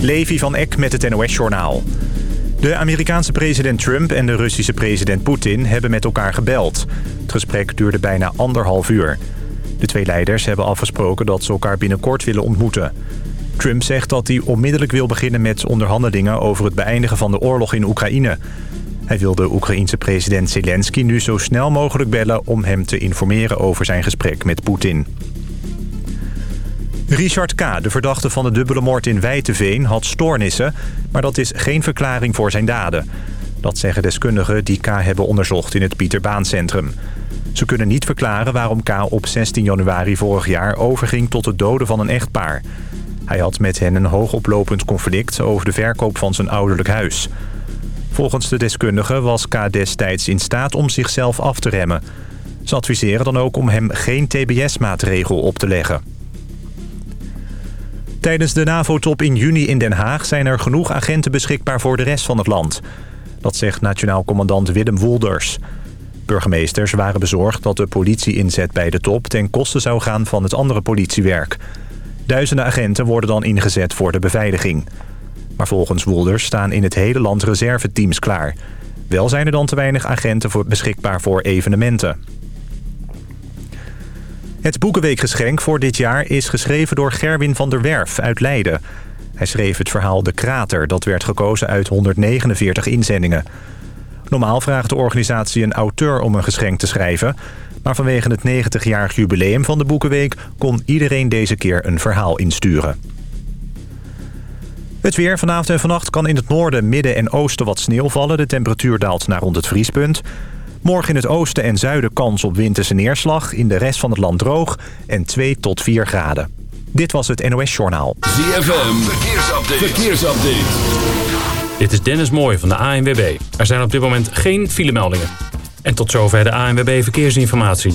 Levi van Eck met het NOS-journaal. De Amerikaanse president Trump en de Russische president Poetin hebben met elkaar gebeld. Het gesprek duurde bijna anderhalf uur. De twee leiders hebben afgesproken dat ze elkaar binnenkort willen ontmoeten. Trump zegt dat hij onmiddellijk wil beginnen met onderhandelingen... over het beëindigen van de oorlog in Oekraïne. Hij wil de Oekraïense president Zelensky nu zo snel mogelijk bellen... om hem te informeren over zijn gesprek met Poetin. Richard K., de verdachte van de dubbele moord in Wijteveen, had stoornissen... maar dat is geen verklaring voor zijn daden. Dat zeggen deskundigen die K. hebben onderzocht in het Pieterbaancentrum. Ze kunnen niet verklaren waarom K. op 16 januari vorig jaar overging tot het doden van een echtpaar. Hij had met hen een hoogoplopend conflict over de verkoop van zijn ouderlijk huis. Volgens de deskundigen was K. destijds in staat om zichzelf af te remmen. Ze adviseren dan ook om hem geen TBS-maatregel op te leggen. Tijdens de NAVO-top in juni in Den Haag zijn er genoeg agenten beschikbaar voor de rest van het land. Dat zegt nationaal commandant Willem Woelders. Burgemeesters waren bezorgd dat de politie-inzet bij de top ten koste zou gaan van het andere politiewerk. Duizenden agenten worden dan ingezet voor de beveiliging. Maar volgens Woelders staan in het hele land reserveteams klaar. Wel zijn er dan te weinig agenten voor beschikbaar voor evenementen. Het Boekenweekgeschenk voor dit jaar is geschreven door Gerwin van der Werf uit Leiden. Hij schreef het verhaal De Krater, dat werd gekozen uit 149 inzendingen. Normaal vraagt de organisatie een auteur om een geschenk te schrijven... maar vanwege het 90-jarig jubileum van de Boekenweek... kon iedereen deze keer een verhaal insturen. Het weer vanavond en vannacht kan in het noorden, midden en oosten wat sneeuw vallen. De temperatuur daalt naar rond het vriespunt. Morgen in het oosten en zuiden kans op winterse neerslag. In de rest van het land droog en 2 tot 4 graden. Dit was het NOS Journaal. ZFM, verkeersupdate. verkeersupdate. Dit is Dennis Mooij van de ANWB. Er zijn op dit moment geen filemeldingen. En tot zover de ANWB Verkeersinformatie.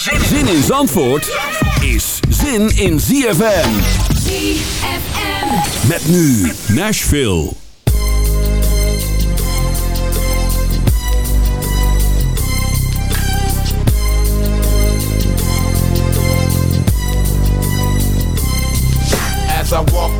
Zin in Zandvoort is zin in ZFM. ZFM. Met nu Nashville. As I walk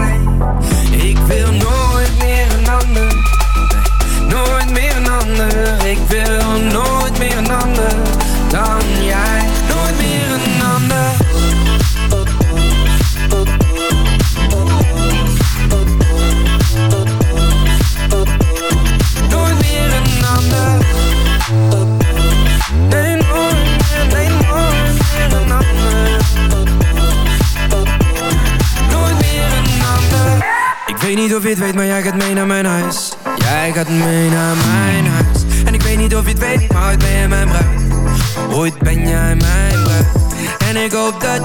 ander. Ik wil nooit meer een ander dan jij. Nooit meer een ander. Nooit meer een ander. Nee, nooit meer, nee, nooit meer een ander. Nooit meer een ander. Ik weet niet of je het weet, maar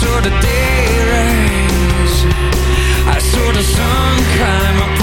saw the day rise. I saw the sun climb up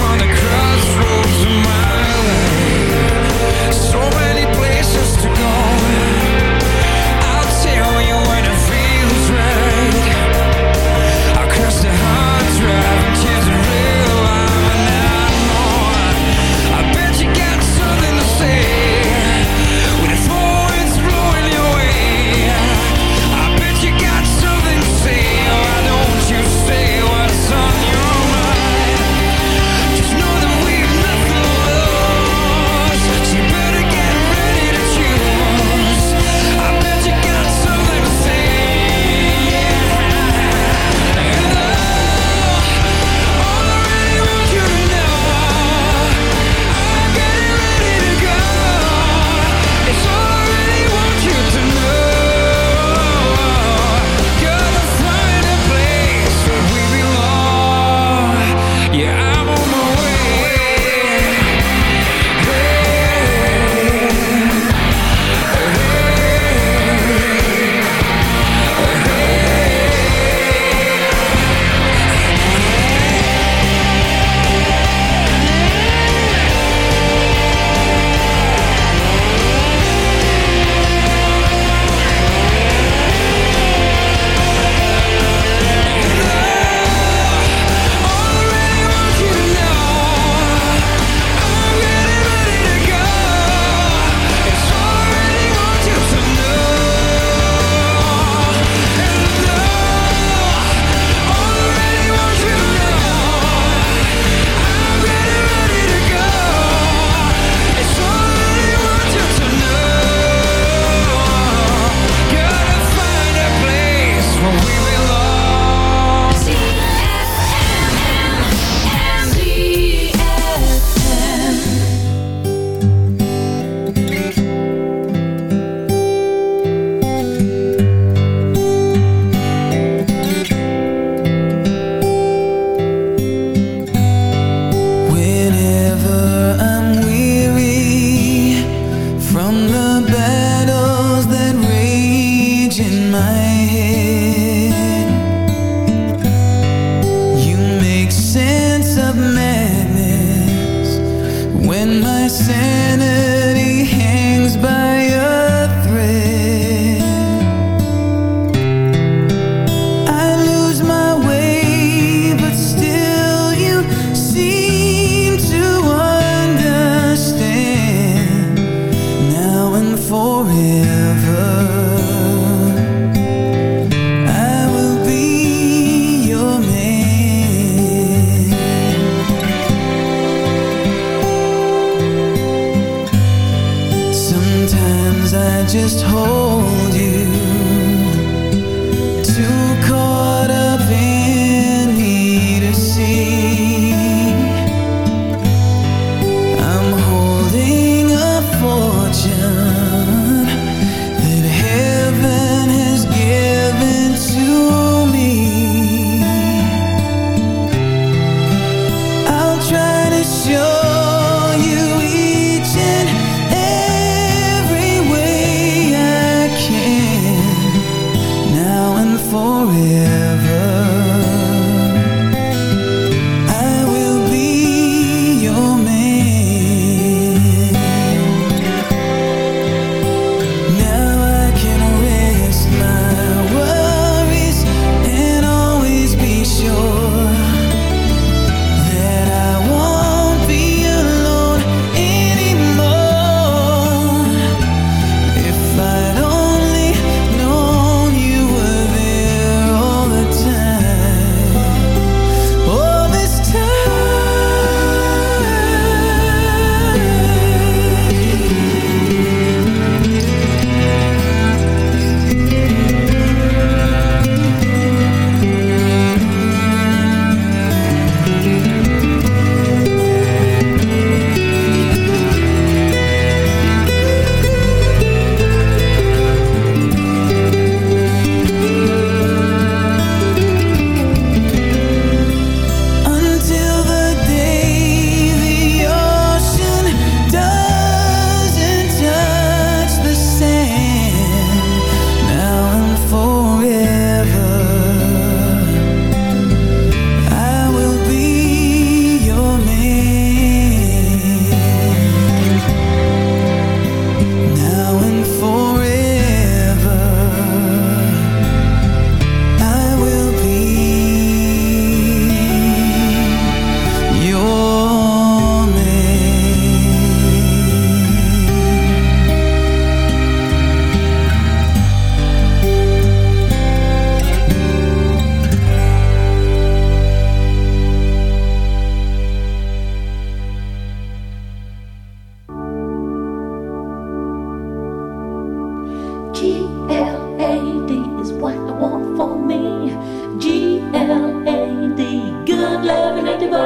him.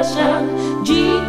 ocean. Jesus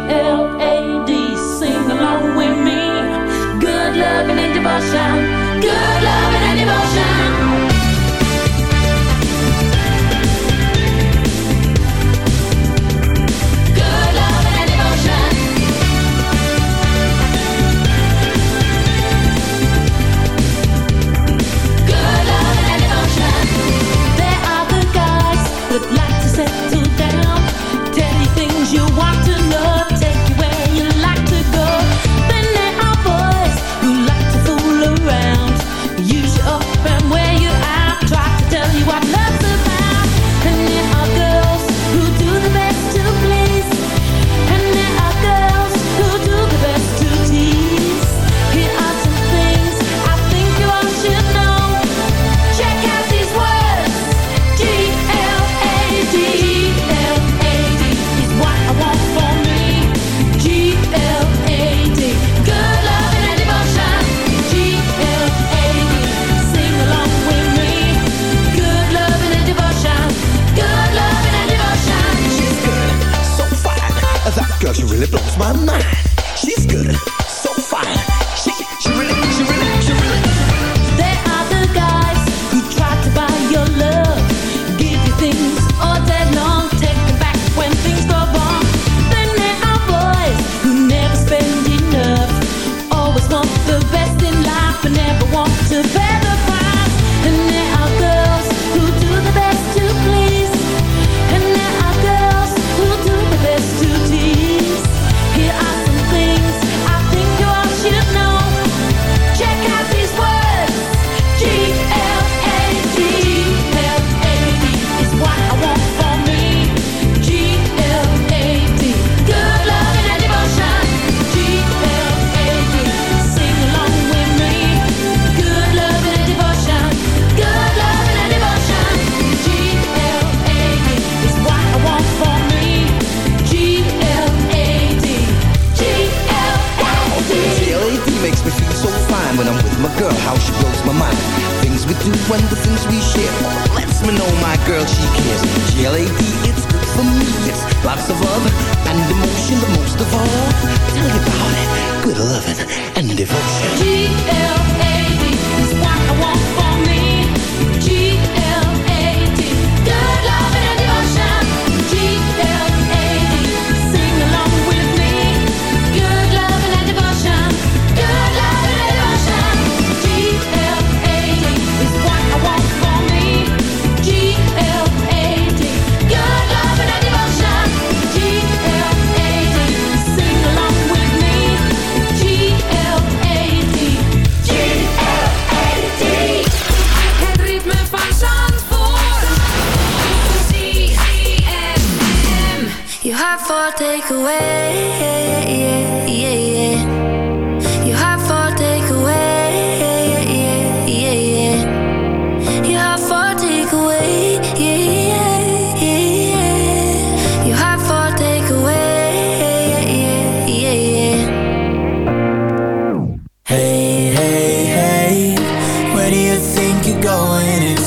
really blows my mind. She's good,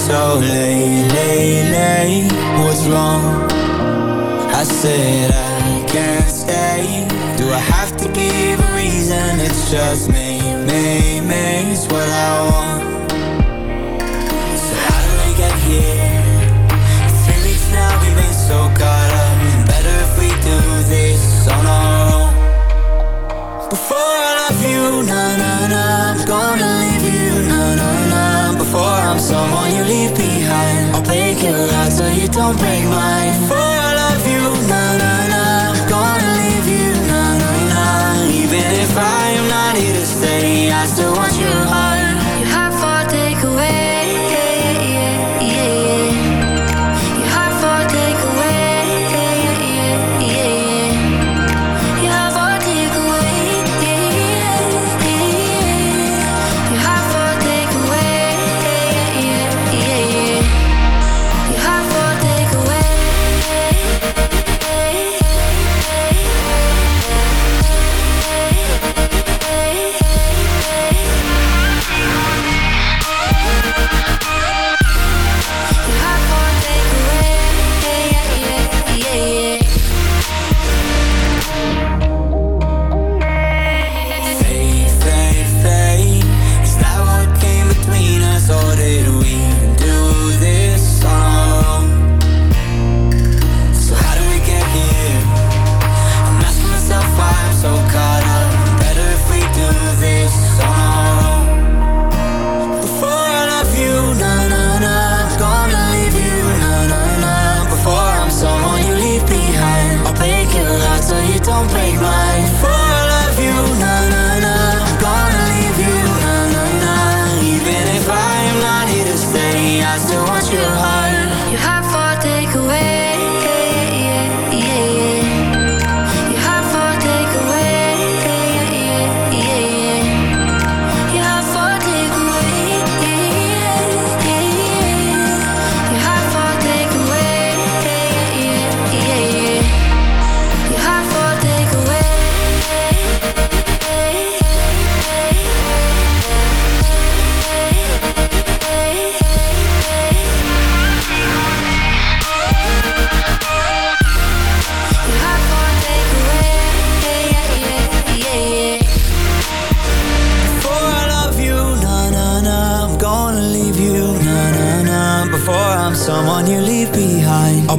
so late, late, late What's wrong? I said I can't stay Do I have to give a reason? It's just me, me, me It's what I want don't break my phone